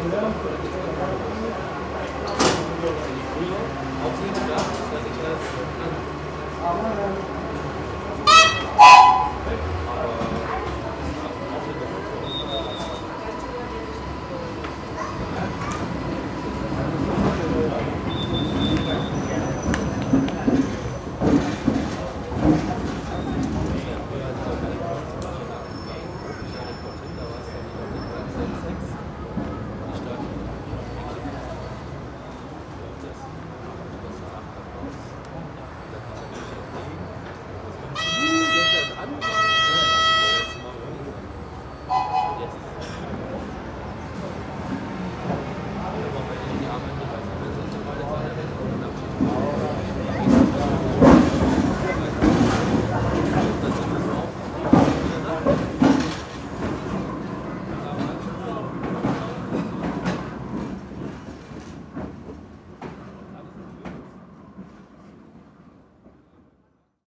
Gracias.